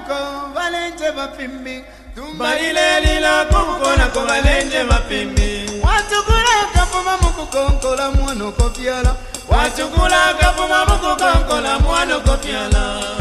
tuko walenje mapimbi balilelila kukona ko balenje mapimbi wacukulaka puma mukukonkola mwana okopyala wacukulaka puma mukukonkola mwana okopyala